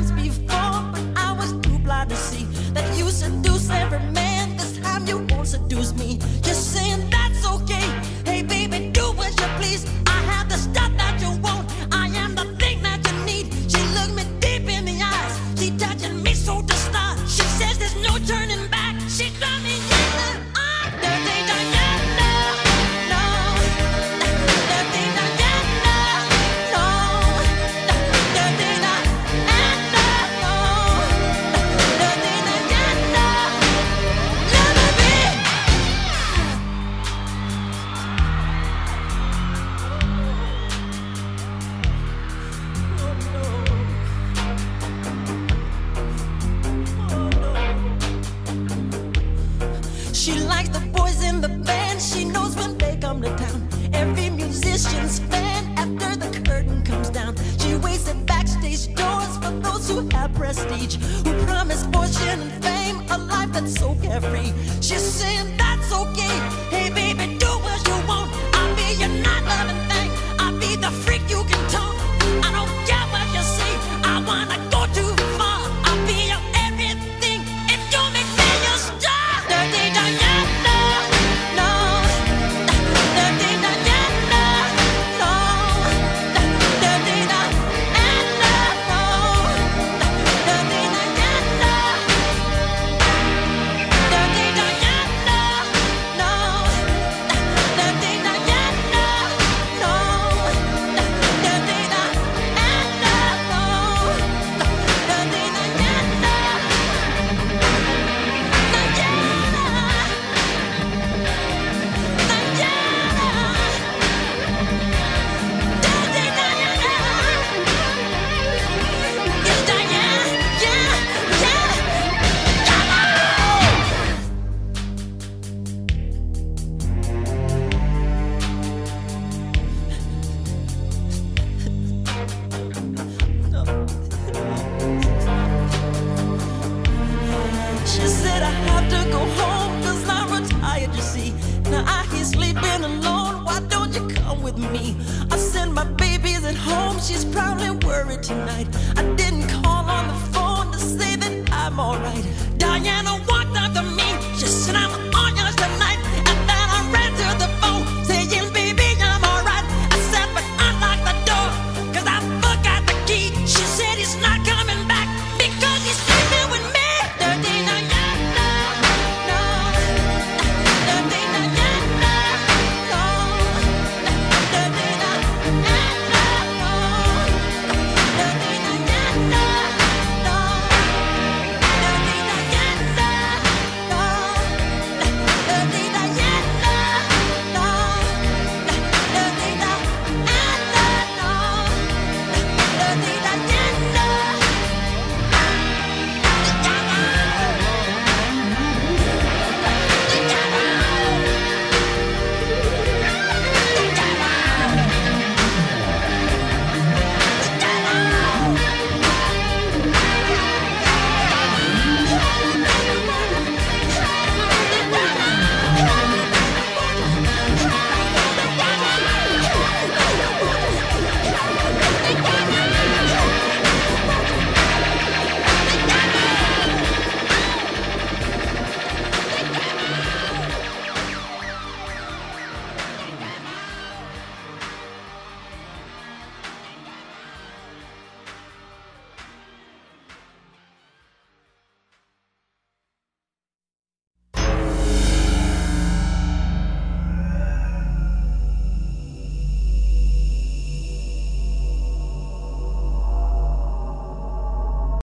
times before. prestige, who promised fortune and fame, a life that's so carefree. She's saying that's okay. Hey, baby, do did you see? Now I hear sleeping alone. Why don't you come with me? I send my babies at home. She's